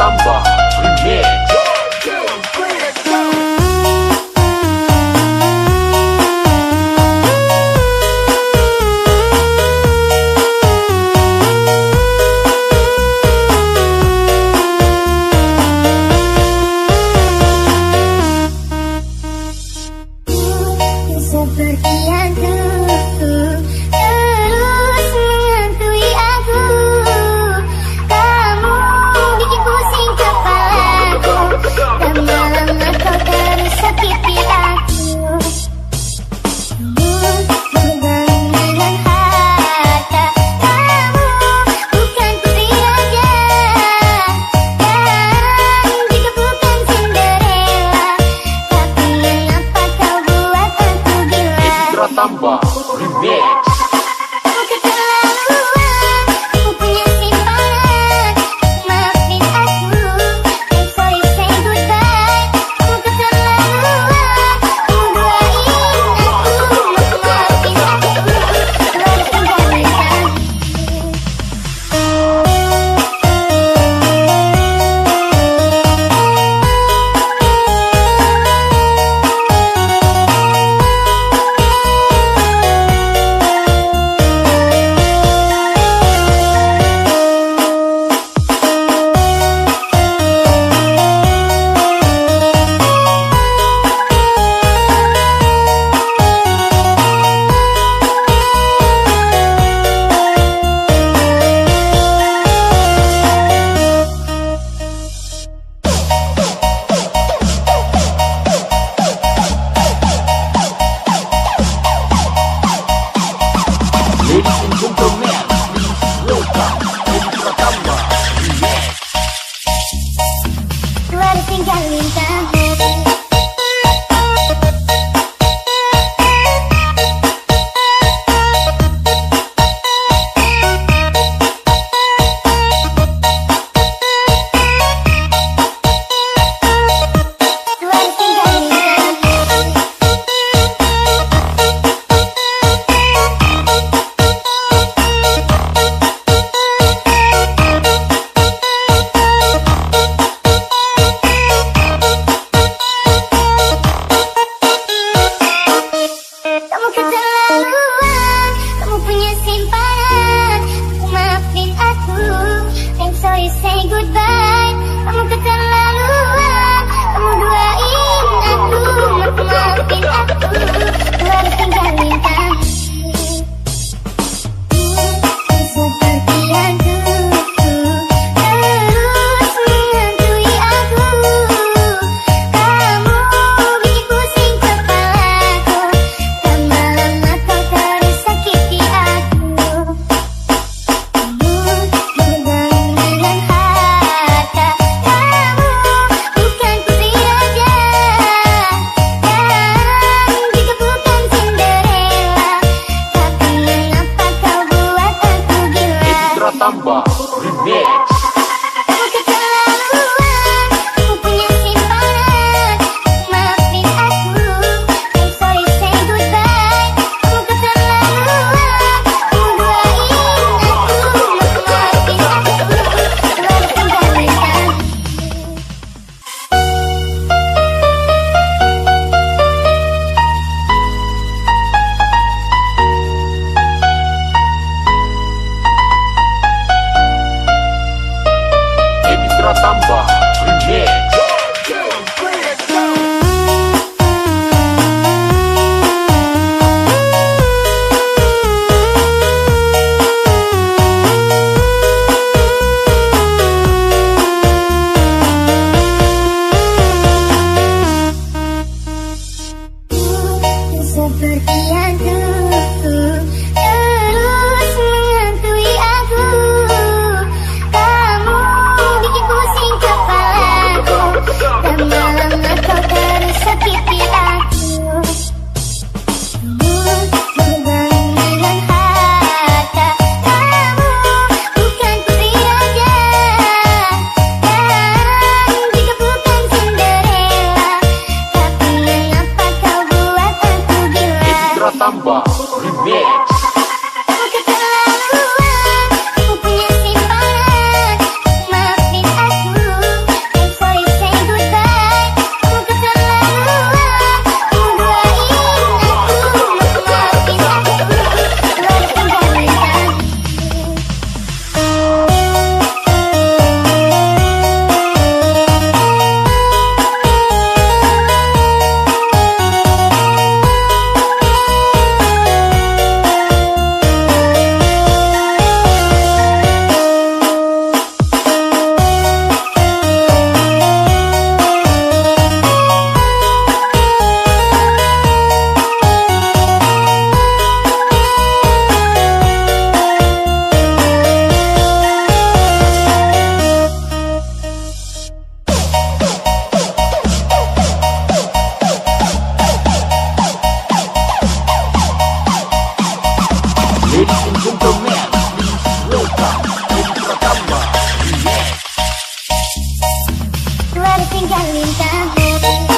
Tambah Remix baik. Kamu keterlaluan. Kamu aku Samba Remix. samba. everything I need.